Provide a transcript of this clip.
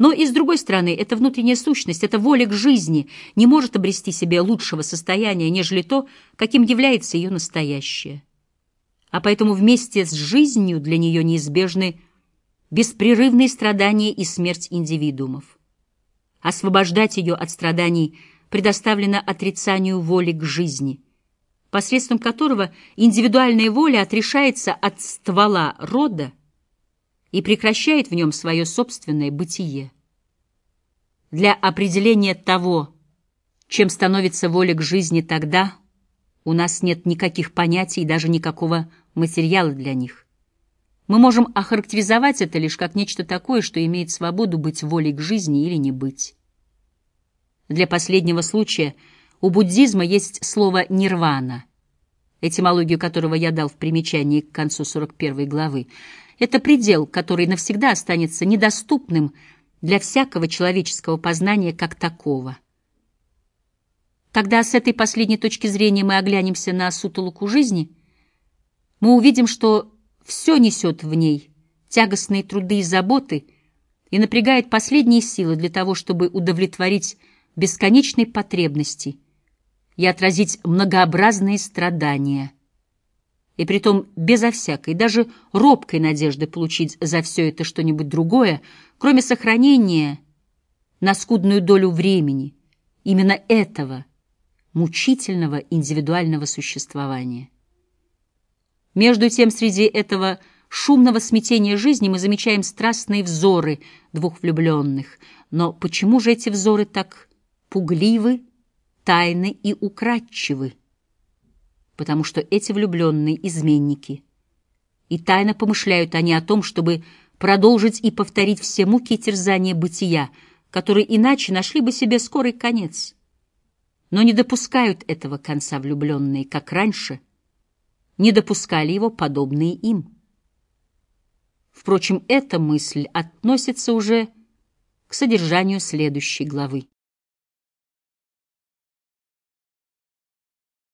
Но и с другой стороны, эта внутренняя сущность, эта воля к жизни не может обрести себе лучшего состояния, нежели то, каким является ее настоящее. А поэтому вместе с жизнью для нее неизбежны беспрерывные страдания и смерть индивидуумов. Освобождать ее от страданий предоставлено отрицанию воли к жизни, посредством которого индивидуальная воля отрешается от ствола рода и прекращает в нем свое собственное бытие. Для определения того, чем становится воля к жизни тогда, у нас нет никаких понятий и даже никакого материала для них. Мы можем охарактеризовать это лишь как нечто такое, что имеет свободу быть волей к жизни или не быть. Для последнего случая у буддизма есть слово «нирвана», этимологию которого я дал в примечании к концу 41 главы. Это предел, который навсегда останется недоступным для всякого человеческого познания как такого. Когда с этой последней точки зрения мы оглянемся на сутолоку жизни, мы увидим, что все несет в ней тягостные труды и заботы и напрягает последние силы для того, чтобы удовлетворить бесконечные потребности и отразить многообразные страдания — и притом безо всякой, даже робкой надежды получить за все это что-нибудь другое, кроме сохранения на скудную долю времени, именно этого мучительного индивидуального существования. Между тем, среди этого шумного смятения жизни мы замечаем страстные взоры двух влюбленных. Но почему же эти взоры так пугливы, тайны и украдчивы? Потому что эти влюбленные изменники. И тайно помышляют они о том, чтобы продолжить и повторить все муки и терзания бытия, которые иначе нашли бы себе скорый конец. Но не допускают этого конца влюбленные, как раньше, не допускали его подобные им. Впрочем, эта мысль относится уже к содержанию следующей главы.